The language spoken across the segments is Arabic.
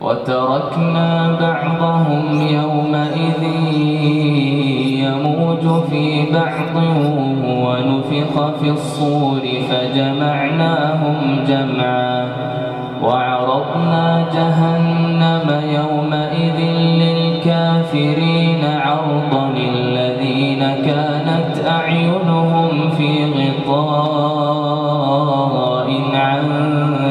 وتركنا بعضهم يومئذ يموج في بعض ونفخ في الصور فجمعناهم جمعا وعرضنا جهنم يومئذ للكافرين عرضا الذين كانت أعينهم في غطاء عن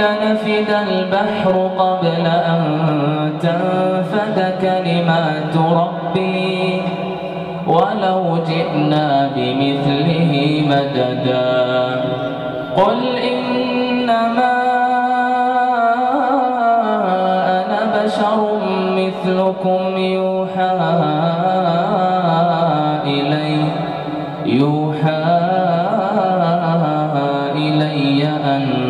لنفد البحر قبل أن تنفد كلمات ربي. ولو جئنا بمثله مددا. قل إنما أنا بشر مثلكم يوحى إلي. يوحى إلي أنما